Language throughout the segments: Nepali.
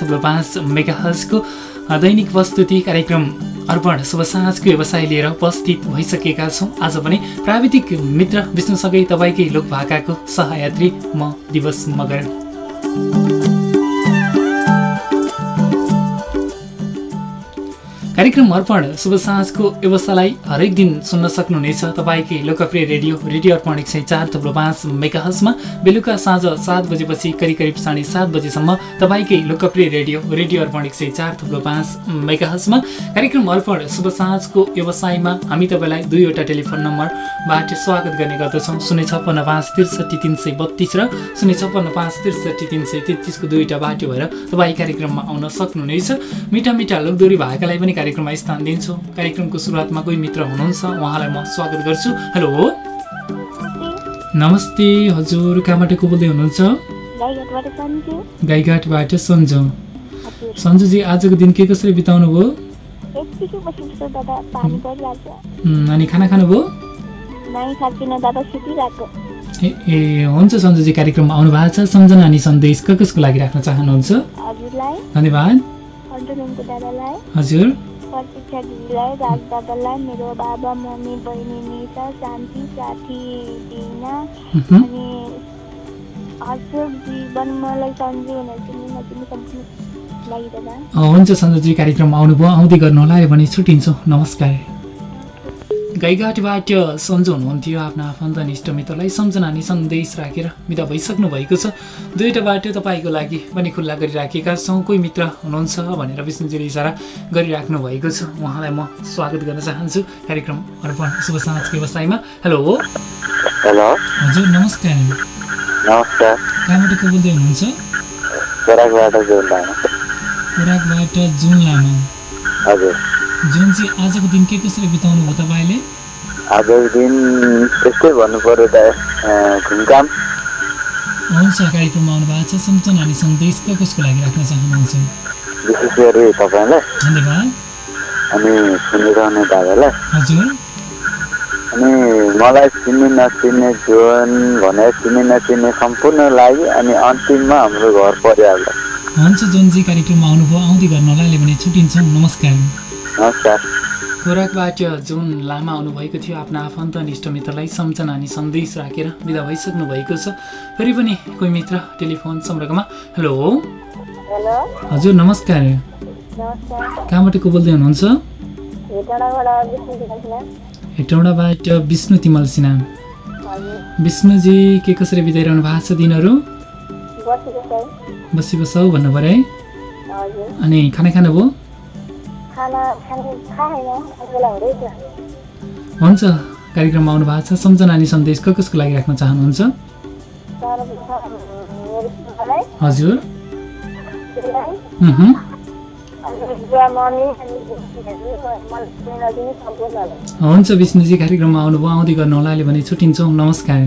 थुप्रो पाँच मेगा हजको दैनिक प्रस्तुति कार्यक्रम अर्पण शुभ साँझको व्यवसाय लिएर उपस्थित भइसकेका छौँ। आज पनि प्राविधिक मित्र विष्णुसँगै तपाईँकै लोक भाकाको सहयात्री म दिवस मगर। कार्यक्रम अर्पण शुभ साँझको व्यवस्थालाई हरेक दिन सुन्न सक्नुहुनेछ। तपाईँकै लोकप्रिय रेडियो रेडियो अर्पण एक सय चार थुप्रो पाँच मेगाहसमा बेलुका साँझ सात बजेपछि करिब करिब साढे सात बजेसम्म तपाईँकै लोकप्रिय रेडियो रेडियो अर्पण एक सय चार थुप्रो पाँच मेगाहसमा कार्यक्रम अर्पण शुभ साँझको व्यवसायमा हामी तपाईँलाई दुईवटा टेलिफोन नम्बरबाट स्वागत गर्ने गर्दछौँ। शून्य छप्पन्न पाँच त्रिसठी तिन सय बत्तिस र शून्य छप्पन्न पाँच त्रिसठी तिन सय तेत्तिसको दुईवटा बाटो भएर तपाईँ कार्यक्रममा आउन सक्नुहुनेछ। मिठा मिठा लोकदोरी भाकालाई पनि कार्यक्रममा स्थान दिन्छौँ। कार्यक्रमको सुरुवातमा कोही मित्र हुनुहुन्छ उहाँलाई म स्वागत गर्छु। हेलो! नमस्ते हजुर कहाँबाट को बोल्दै हुनुहुन्छ? गाईघाटबाट सन्जु। सन्जुजी आजको दिन के कसरी बिताउनु भयो? अनि खाना खानुभयो ए ए हुन्छ सन्जुजी कार्यक्रममा आउनु भएको छ। सम्झना अनि सन्देश कसको लागि राख्न चाहनुहुन्छ? धन्यवाद। हजुर। प्रतीक्षा दिदीलाई? राज मेरो बाबा मम्मी बहिनी निसा शान्ति साथी दिना अनि हजुर जीवन मलाई सन्जु भनेर चिन्नु नचिन्नु सम्पूर्ण लागि दादा। अँ, हुन्छ सन्जुजी कार्यक्रममा आउनुभयो। आउँदै गर्नुहोला भने छुट्टिन्छौँ। नमस्कार। गाईघाटबाट सन्जो हुनुहुन्थ्यो आफ्ना आफन्त अनि इष्टमित्रलाई सम्झना अनि सन्देश राखेर बिदा भइसक्नु भएको छ। दुईवटा बाटो तपाईँको लागि पनि खुल्ला गरिराखेका छौँ। कोही मित्र हुनुहुन्छ भनेर विष्णुजीले इसारा गरिराख्नु भएको छ। उहाँलाई म स्वागत गर्न चाहन्छु। कार्यक्रम अर्पण शुभ साँझको व्यवसायमा। हेलो। हेलो। हजुर नमस्कार। नमस्कार। कहाँबाट को बोल्दै हुनुहुन्छ? खोराकबाट जुन लामा हजुर। जुन चाहिँ आजको दिन के कसरी बिताउनु भयो तपाईँले? आजको दिन त्यस्तै भन्नु पऱ्यो त घुमघाम हुन्छ कार्यक्रममा आउनु भएको छ। सम्झना अनि सन्देश क कसको लागि राख्न चाहनुहुन्छ? विशेष गरी तपाईँलाई। धन्यवाद। अनि सुनिरहने दादालाई। हजुर। अनि मलाई चिन्ने नचिन्ने जीवन भने चिन्ने नचिन्ने सम्पूर्ण लागि अनि अन्तिममा हाम्रो घर परिवारलाई। हुन्छ जुनजी कार्यक्रममा आउनुभयो। आउँदै गर्नुहोला अहिले भने छुट्टिन्छौँ। नमस्कार। खोराकबाट जुन लामा आउनुभएको थियो आफ्ना आफन्त इष्टमित्रलाई सम्झना अनि सन्देश राखेर बिदा भइसक्नु भएको छ। फेरि पनि कोही मित्र टेलिफोन सम्पर्कमा हेलो। हेलो। हजुर नमस्कार। कहाँबाट को बोल्दै हुनुहुन्छ? हेटौँडाबाट विष्णु तिमल सिन्हा। विष्णुजी के कसरी बिताइरहनु भएको छ दिनहरू? बसी बसौ भन्नु पऱ्यो है? अनि खाना खानुभयो? खाना खाएन हुन्छ कार्यक्रममा आउनु भएको छ। सम्झना अनि सन्देश क कसको लागि राख्न चाहनुहुन्छ? हजुर। हुन्छ विष्णुजी कार्यक्रममा आउनुभयो। आउँदै गर्नु होला। अहिले भने छुट्टिन्छौँ। नमस्कार।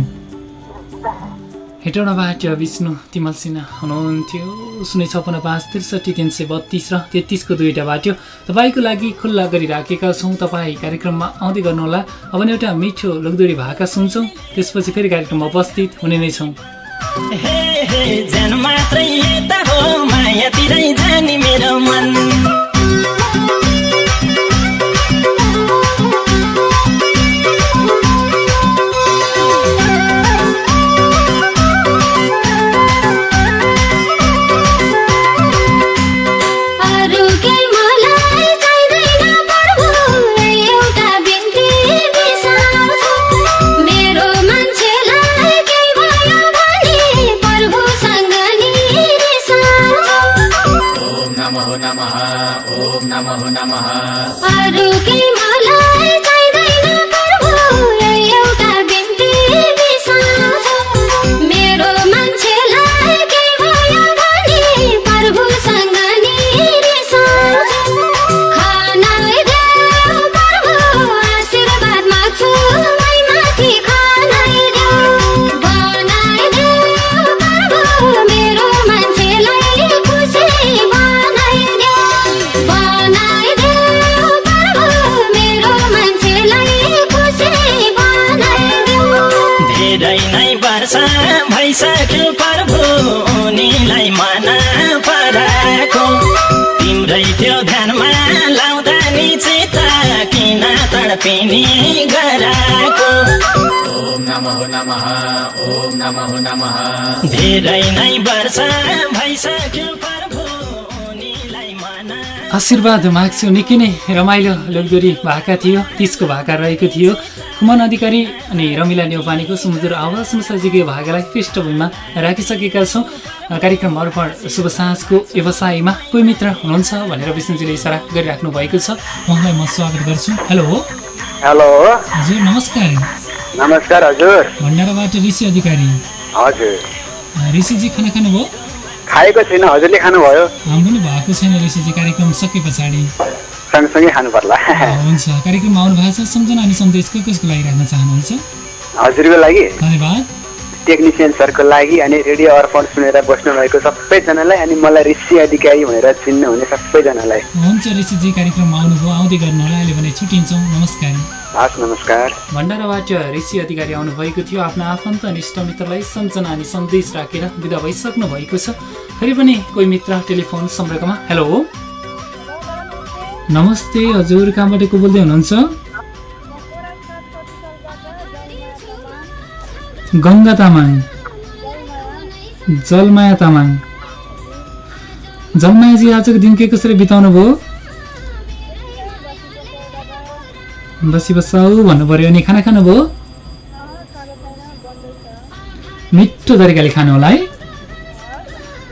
हेटौँडाबाट विष्णु तिमल सिन्हा हुनुहुन्थ्यो। शून्य छपन्न पाँच त्रिसठी तिन सय बत्तिस र तेत्तिसको दुईवटा बाटो। तपाईँको लागि खुल्ला गरिराखेका छौँ। तपाईँ कार्यक्रममा आउँदै गर्नुहोला। अब एउटा मिठो लोकदोरी भाका सुन्छौँ। त्यसपछि फेरि कार्यक्रममा उपस्थित हुने नै छौँ। ज्यान मात्रै हो जाने मेरो मन। नमो नमः ॐ नमो। नमः सक्यो पर्भुनीलाई मना पराएको। तिम्रै त्यो ध्यानमा लाउँदा नि चिता किन तडपिने गराएको। धेरै नै वर्ष भइसक्यो आशीर्वाद माग्छु। निकै नै रमाइलो लोकदोरी भाका थियो। तिसको भाका रहेको थियो। खुमन अधिकारी अनि रमिला नेौपानेको सुमधुर आवाजमा सजिएको भाकालाई पृष्ठभूमिमा राखिसकेका छौँ। कार्यक्रम अर्पण शुभ साँझको व्यवसायमा कोही मित्र हुनुहुन्छ भनेर विष्णुजीले इसारा गरिराख्नु भएको छ। उहाँलाई म स्वागत गर्छु। हेलो। हेलो। हजुर नमस्कार। नमस्कार हजुर। भण्डाराबाट ऋषि अधिकारी। हजुर। ऋषिजी खाना खानुभयो? खाएको छुइनँ हजुरले खानुभयो? हाम्रो नि भएको छैन ऋषिजी कार्यक्रम सके पछाडि। सँगसँगै खानु पर्ला हुन्छ। कार्यक्रममा आउनु भएको छ सम्झना अनि सन्देश को कसको लागि राख्न चाहनुहुन्छ? हजुरको लागि? धन्यवाद। टेक्निसियन सरको लागि अनि रेडियो अर्पण सुनेर बस्नुभएको सबैजनालाई अनि मलाई ऋषि अधिकारी भनेर चिन्नुहुने सबैजनालाई। हुन्छ ऋषिजी कार्यक्रममा आउनुभयो आउँदै गर्नु होला अहिले भने छुट्टिन्छौँ। नमस्कार। हस् नमस्कार। भण्डाराबाट ऋषि अधिकारी आउनुभएको थियो। आफ्नो आफन्त अनि इष्टमित्रलाई सम्झना अनि सन्देश राखेर विदा भइसक्नु भएको छ। फेरि पनि कोही मित्र टेलिफोन सम्पर्कमा। हेलो। नमस्ते हजुर कहाँबाट को बोल्दै हुनुहुन्छ? गङ्गा तामाङ। जलमाया तामाङ। जलमायाजी आजको दिन के कसरी बिताउनु भयो बसी बसाउ भन्नु पऱ्यो अनि खाना खानुभयो? मिठो तरिकाले खानु होला है?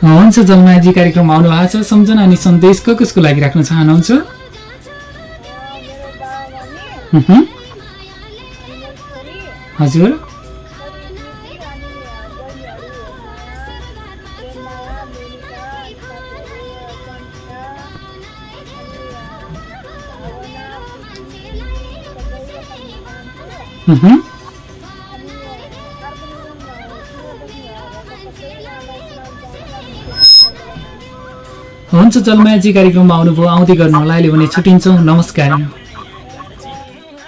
हुन्छ जलमायाजी कार्यक्रममा आउनु भएको छ। सम्झना अनि सन्देश क कसको लागि राख्न चाहनुहुन्छ. हजुर। हुन्छ जलमायाजी कार्यक्रममा आउनुभयो आउँदै गर्नु होला अहिले भने छुट्टिन्छौँ नमस्कार।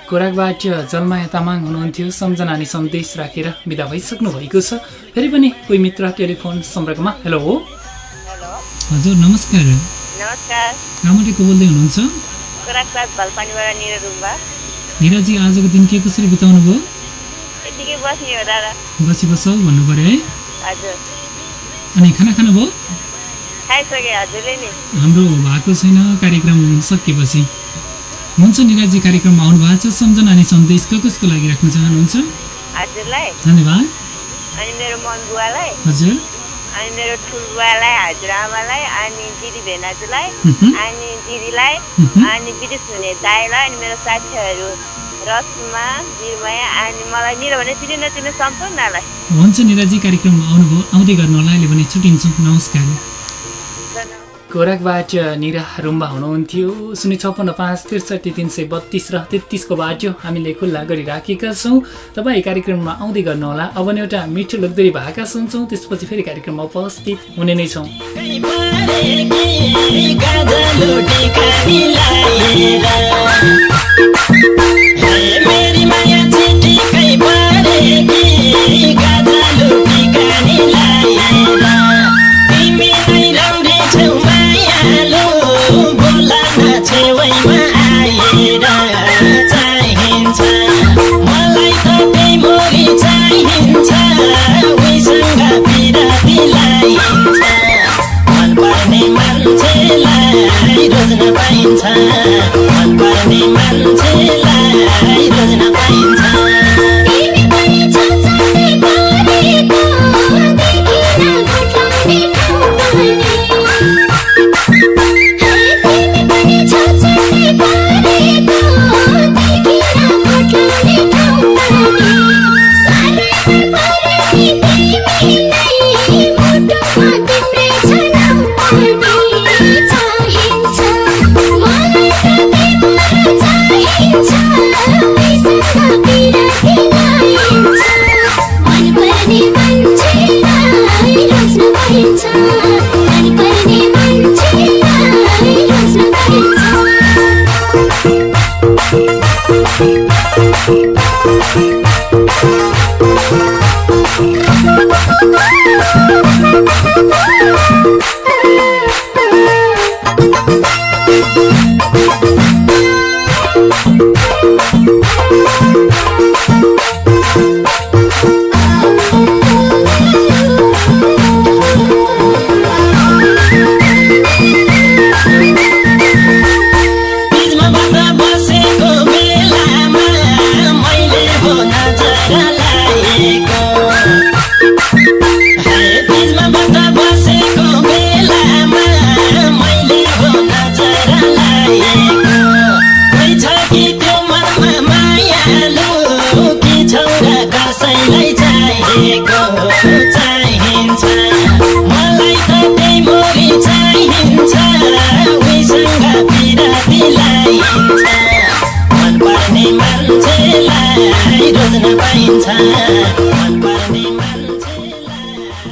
खोराकबाट जलमाया तामाङ हुनुहुन्थ्यो। सम्झना अनि सन्देश राखेर विदा भइसक्नु भएको छ। फेरि पनि कोही मित्र टेलिफोन सम्पर्कमा। हेलो। हजुर नमस्कार। नमस्कार। कहाँबाट को बोल्दै हुनुहुन्छ। निराजी आजको दिन के कसरी बिताउनु भयो? बसी बसौ भन्नु पऱ्यो है। अनि खाना खानुभयो हाम्रो भएको छैन कार्यक्रम सकिएपछि हुन्छ निराजी कार्यक्रममा आउनु भएको छ। सम्झना अनि सन्देश कसको लागि राख्न चाहनुहुन्छ? हजुरलाई। धन्यवाद। अनि मेरो मन बुवालाई। हजुर। अनि मेरो ठुल बुवालाई हजुरआमालाई अनि दिदी भेनाजुलाई. अनि दिदीलाई. अनि विदेश हुने दाईलाई अनि मेरो साथीहरू रसमा बिरमया अनि मलाई निरो भने चिने नचिने सम्पूर्णलाई हुन्छ निराजी कार्यक्रममा आउनुभयो आउँदै गर्नु होला अहिले भने छुट्टिन्छौँ नमस्कार खोराकबाट निरा रुम्बा हुनुहुन्थ्यो। शून्य छप्पन्न पाँच त्रिसठी तिन सय बत्तिस र तेत्तिसको बाटो हामीले खुल्ला गरिराखेका छौँ। तपाईँ कार्यक्रममा आउँदै गर्नुहोला। अब नि एउटा मिठो लोकदोरी भाका सुन्छौँ। त्यसपछि फेरि कार्यक्रममा उपस्थित हुने नै छौँ। Thank you.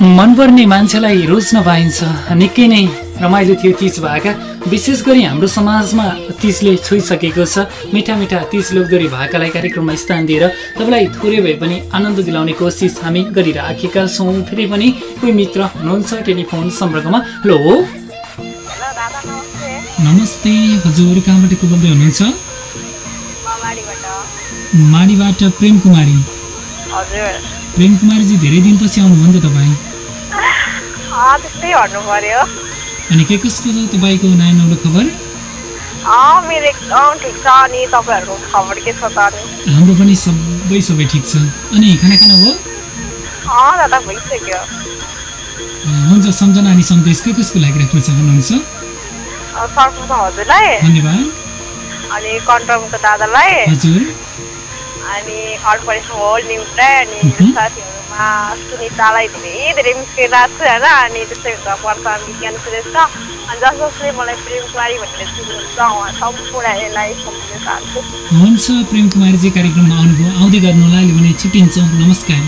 मन मनपर्ने मान्छेलाई रोज्न पाइन्छ। निकै नै रमाइलो थियो तिज भएका विशेष गरी हाम्रो समाजमा तिजले छोइसकेको छ। मिठा मिठा तिज लोकदोरी भाकालाई कार्यक्रममा स्थान दिएर तपाईँलाई थोरै भए पनि आनन्द दिलाउने कोसिस हामी गरिराखेका छौँ। फेरि पनि कोही मित्र हुनुहुन्छ टेलिफोन सम्पर्कमा? हेलो? नमस्ते हजुर कहाँबाट को बोल्दै हुनुहुन्छ? माडीबाट प्रेम कुमारी। प्रेम कुमारीजी धेरै दिनपछि आउनुभयो नि त तपाईँ। अनि के कस्तो छ तपाईँको नयाँ नौलो खबर? हाम्रो पनि सबै सबै ठिक छ। अनि खाना खाना हो हुन्छ सम्झना अनि सन्देश के कसको लागि राख्न चाहनुहुन्छ? धन्यवाद। अनि कन्ट्रोलको दादालाई। हजुर। अनि होल न्युजलाई अनि मेरो सुनितालाई धेरै धेरै मिस गरिरहेको छु होइन अनि त्यस्तै हुन्छ प्रशान्त विज्ञान श्रेष्ठ अनि जस जसले मलाई प्रेम कुमारी भनेर चिन्नुहुन्छ उहाँ सम्पूर्णलाई सम्झिन चाहन्छु हुन्छ प्रेम कुमारीजी कार्यक्रममा आउनुभयो आउँदै गर्नु होला अहिले भने छुट्टिन्छौँ नमस्कार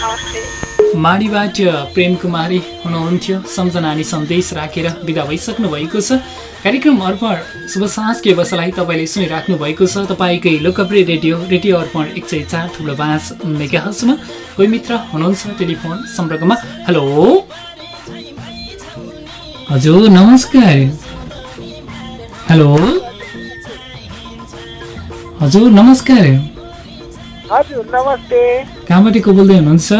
नमस्ते माडीबाट प्रेम कुमारी हुनुहुन्थ्यो। सम्झना अनि सन्देश राखेर विदा भइसक्नु भएको छ। कार्यक्रम अर्पण शुभ साँझको व्यवसायलाई तपाईँले सुनिराख्नु भएको छ। तपाईँकै लोकप्रिय रेडियो रेडियो अर्पण एक सय चार थुप्रो पाँच मेगा हसमा कोही मित्र हुनुहुन्छ टेलिफोन सम्पर्कमा? हेलो? हजुर नमस्कार। हेलो? हजुर नमस्कार। हजुर नमस्ते। कहाँबाट को बोल्दै हुनुहुन्छ?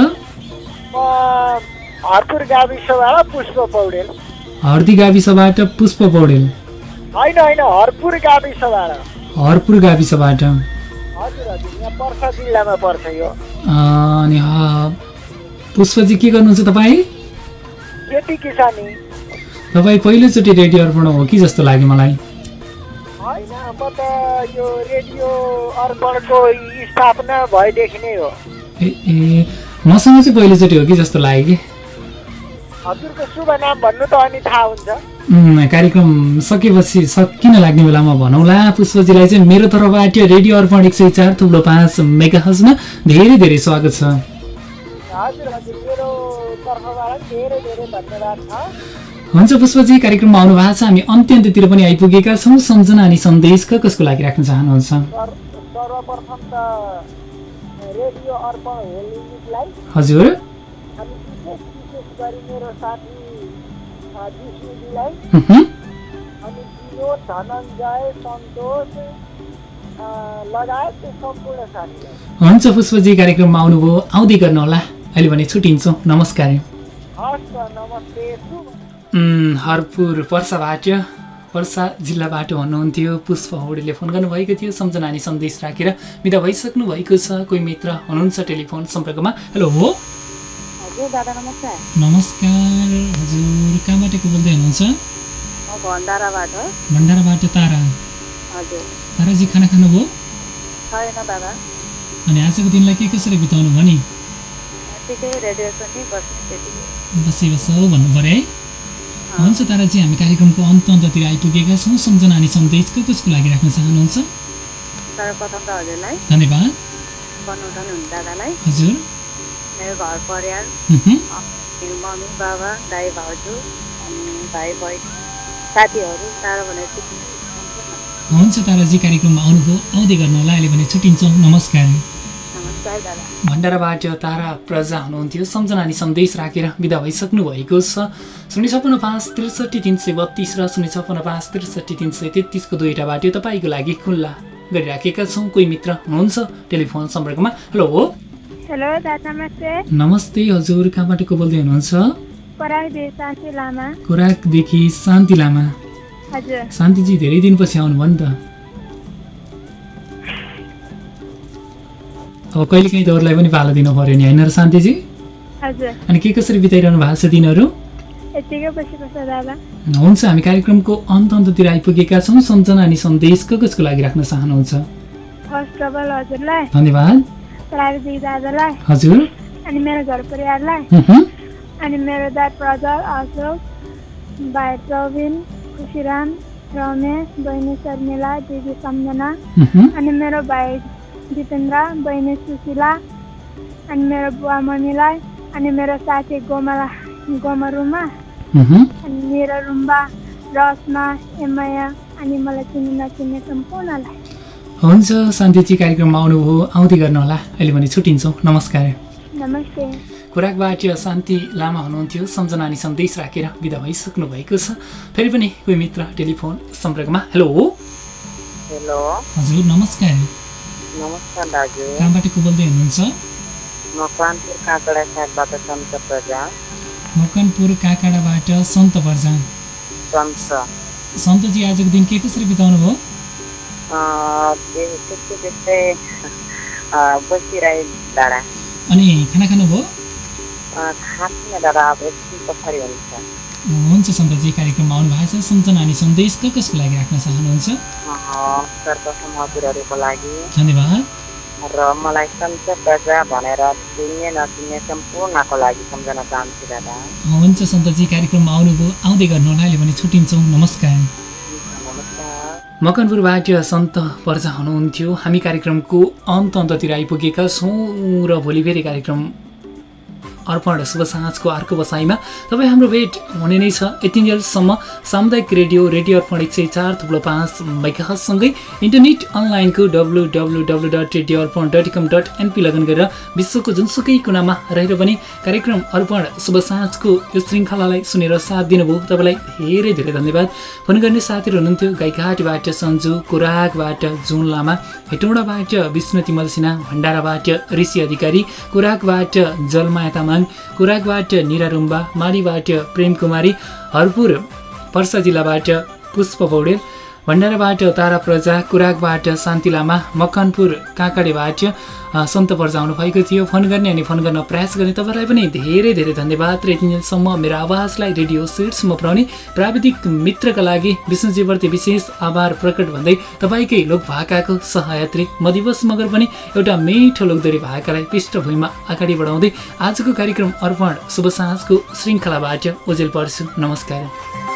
म हरपुर गाविसबाट पुष्प पौडेल। हर्दी गाविसबाट पुष्प पौडेल। होइन होइन हरपुर गाविसबाट हरपुर गाविसबाट हजुर हजुर यहाँ पर्सा जिल्लामा पर्छ यो। अनि ह- पुष्पजी के गर्नुहुन्छ तपाईँ? खेती किसानी। तपाईँ पहिलोचोटि रेडियो अर्पण हो कि जस्तो लाग्यो मलाई? होइन म त यो रेडियो अर्पणको स्थापना भएदेखि नै हो। ए ए मसँग चाहिँ पहिलोचोटि हो कि जस्तो लाग्यो कि? कार्यक्रम सकेपछि सकिन लाग्ने बेलामा भनौँला पुष्पजीलाई चाहिँ मेरो तर्फबाट रेडियो अर्पण एक सय चार थुप्रो पाँच मेगा हजमा धेरै धेरै स्वागत छ। हुन्छ पुष्पजी कार्यक्रममा आउनु भएको छ। हामी अन्त्य अन्त्यतिर पनि आइपुगेका छौँ। सम्झना अनि सन्देश कसको लागि राख्न चाहनुहुन्छ? रेडियो अर्पण होल युनिटलाई हजुर। अनि विशेष विशेष गरी मेरो साथी विष्णुजीलाई अनि विनोद धनञ्जय सन्तोष लगायत सम्पूर्ण साथीलाई। हुन्छ पुष्पजी कार्यक्रममा आउनुभयो। आउँदै गर्नुहोला अहिले भने छुट्टिन्छौँ। नमस्कार। हस् नमस्ते हरपुर पर्साबाट पर्सा जिल्लाबाट हुनुहुन्थ्यो पुष्प हौडेले फोन गर्नुभएको थियो। सम्झना अनि सन्देश राखेर बिदा भइसक्नु भएको छ। कोही मित्र हुनुहुन्छ टेलिफोन सम्पर्कमा? हेलो हो? नमस्कार। नमस्कार। हजुर कहाँबाट को बोल्दै हुनुहुन्छ? भण्डाराबाट तारा। ताराजी खाना खानुभयो अनि आजको दिनलाई के कसरी बिताउनु भयो नि ठिकै रेडियो पनि बस्ने त्यतिकै बसी बस भन्नु पऱ्यो है। हुन्छ ताराजी हामी कार्यक्रमको अन्त अन्ततिर आइपुगेका छौँ। सम्झना अनि सन्देश को कसको लागि राख्न चाहनुहुन्छ? सर्वप्रथम त हजुरलाई धन्यवाद। बनाउँदैन हुने दादालाई। हजुर। मेरो घर परिवार। मेरो मम्मी बाबा दाई भाउजू अनि भाइ बहिनी साथीहरू टाढो भनेर। हुन्छ ताराजी कार्यक्रममा आउनुभयो। आउँदै गर्नु होला अहिले भने छुट्टिन्छौँ। नमस्कार। भण्डाराबाट तारा प्रजा हुनुहुन्थ्यो। सम्झना अनि सन्देश राखेर विदा भइसक्नु भएको छ। शून्य छपन्न पाँच त्रिसठी तिन सय बत्तिस र शून्य छपन्न पाँच त्रिसठी तिन सय तेत्तिसको दुईवटा बाटो तपाईँको लागि खुल्ला गरिराखेका छौँ। कोही मित्र हुनुहुन्छ? टेलिफोन सम्पर्कमा। हेलो हो? हेलो नमस्ते। नमस्ते हजुर। कहाँबाट को बोल्दै हुनुहुन्छ शान्ति लामा। खोराकदेखि शान्ति लामा। हजुर। शान्तिजी धेरै दिनपछि आउनुभयो नि त। अब कहिलेकाहीँ त अरूलाई पनि पालो दिनु पऱ्यो नि होइन र शान्तिजी? अनि के कसरी बिताइरहनु भएको छ दिनहरू? हुन्छ हामी कार्यक्रमको अन्त अन्ततिर आइपुगेका छौँ। सम्झना अनि सन्देश को कसको लागि राख्न चाहनुहुन्छ? धन्यवाद। हजुर। अनि मेरो घर परिवारलाई। हुँ अनि मेरो दाइ प्रजल अशोक भाइ प्रवीण खुसीराम रमेश बहिनी शर्मिला दिदी सम्झना। अनि मेरो भाइ दिपेन्द्र बहिनी सुशीला अनि मेरो बुवा मम्मीलाई अनि मेरो साथी गोमला गोमरुमा मह्म। अनि मेरो रुम्बा रसमा एमाया अनि मलाई चिन्ने नचिन्ने सम्पूर्णलाई हुन्छ शान्तिजी कार्यक्रममा आउनुभयो आउँदै गर्नुहोला। अहिले भने छुट्टिन्छौँ। नमस्कार। नमस्ते। खुराकबाट शान्ति लामा हुनुहुन्थ्यो। सम्झना अनि सन्देश राखेर विदा भइसक्नु भएको छ। फेरि पनि कोही मित्र टेलिफोन सम्पर्कमा। हेलो। हेलो। हजुर नमस्कार। नमस्कार दाजु। कहाँबाट को बोल्दै हुनुहुन्छ? म कानपुर काँकडा साइडबाट सन्त प्रजा। मकनपुर काकाडाबाट सन्त पर्जान। सन्त। सन्तजी आजको दिन के कसरी बिताउनु भयो? त्यस्तै त्यस्तै बसिरहे डाँडा। अनि खाना खानुभयो खासमा डाँडा अब एकछिन पछाडि हुन्छ सन्तजी। कार्यक्रममा आउनु भएको छ सम्झना अनि सन्देश कसको लागि राख्न चाहनुहुन्छ? सर्वप्रथम हजुरहरूको लागि। धन्यवाद। र मलाई सन्त प्रजा भनेर चिन्ने नचिन्ने सम्पूर्णको लागि सम्झन चाहन्छु दादा। हुन्छ सन्तजी। कार्यक्रममा आउनुभयो। आउँदै गर्नुहोला अहिले भने छुट्टिन्छौँ। नमस्कार। मकनपुरबाट सन्त पर्जा हुनुहुन्थ्यो। हामी कार्यक्रमको अन्त अन्ततिर आइपुगेका छौँ र भोलि फेरि कार्यक्रम अर्पण शुभ साँझको अर्को बसाइमा तपाईँ हाम्रो भेट हुने नै छ। यतिन्जेलसम्म सामुदायिक रेडियो रेडियो अर्पण एक सय चार थुप्रो पाँच मेगासँगै इन्टरनेट अनलाइनको W W W dot radio Arpan dot com dot NP log on गरेर विश्वको जुनसुकै कुनामा रहेर पनि कार्यक्रम अर्पण शुभ साँझको यो श्रृङ्खलालाई सुनेर साथ दिनुभयो। तपाईँलाई धेरै धेरै धन्यवाद। फोन गर्ने साथीहरू हुनुहुन्थ्यो गाईघाटबाट सन्जु कुराकबाट जुन लामा हेटौँडाबाट विष्णु तिमल भण्डाराबाट ऋषि अधिकारी कुराकबाट जलमाया तामाङ कुराकबाट निरा रुम्बा माडीबाट प्रेम कुमारी हरपुर पर्सा जिल्लाबाट पुष्प पौडेल भण्डाराबाट तारा प्रजा कुराकबाट शान्ति लामा मकनपुर काँकडीबाट सन्त पर्जा आउनु भएको थियो। फोन गर्ने अनि फोन गर्न प्रयास गर्ने तपाईँलाई पनि धेरै धेरै धन्यवाद। र यतिन्जेलसम्म मेरो आवाजलाई रेडियो सेट्समा पुऱ्याउने प्राविधिक मित्रका लागि विष्णुजीप्रति विशेष आभार प्रकट भन्दै तपाईँकै लोकभाकाको सहयात्री म दिवस मगर पनि एउटा मिठो लोकदोरी भाकालाई पृष्ठभूमिमा अगाडि बढाउँदै आजको कार्यक्रम अर्पण शुभ साँझको श्रृङ्खलाबाट ओजेल पर्छु। नमस्कार।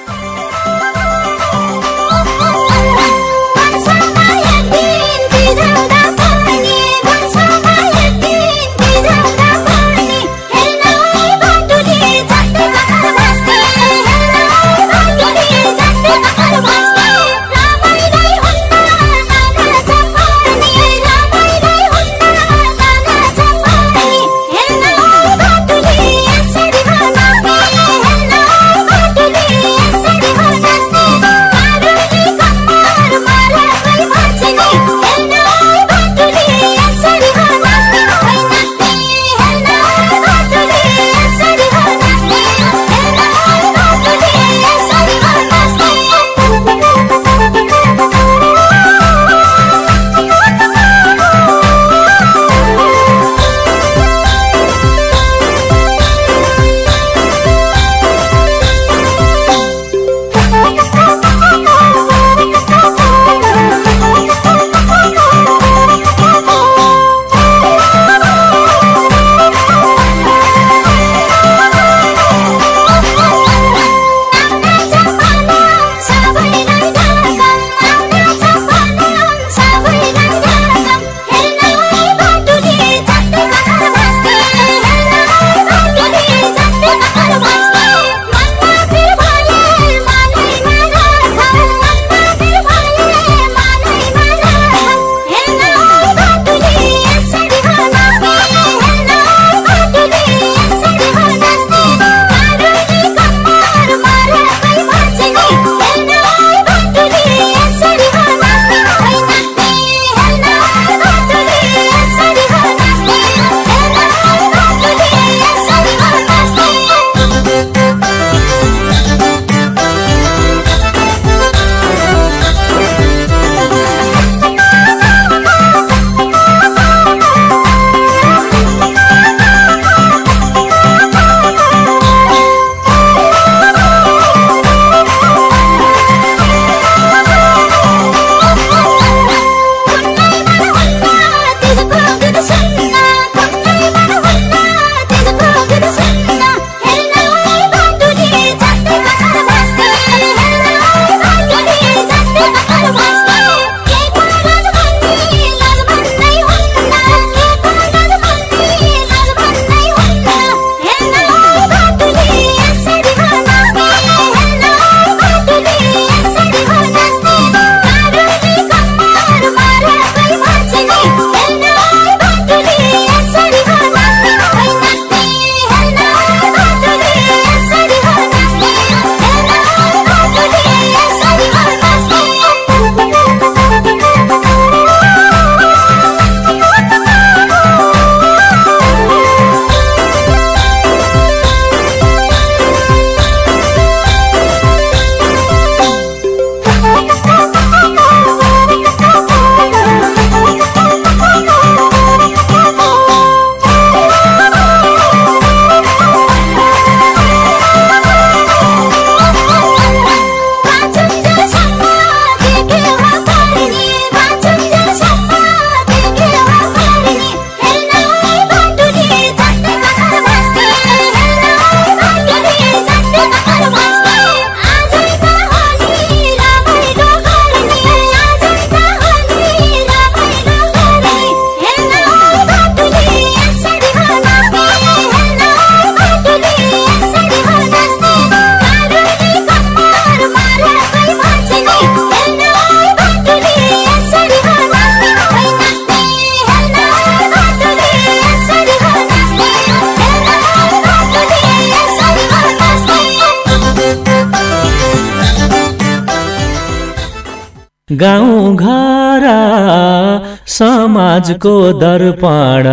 समाजको दर्पण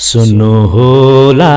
सुन्नु होला।